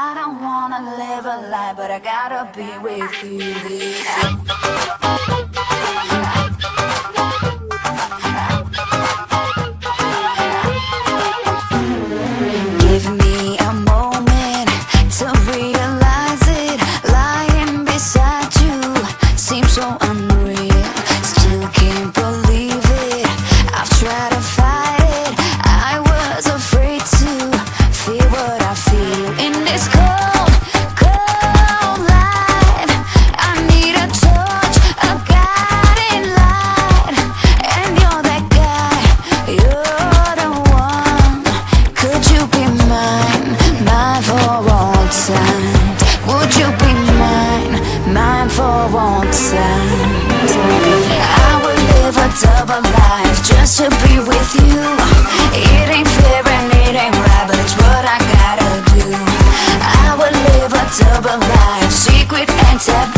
I don't wanna live a lie, but I gotta be with you. I would live a double life just to be with you. It ain't fair and it ain't right, but it's what I gotta do. I would live a double life, secret and taboo.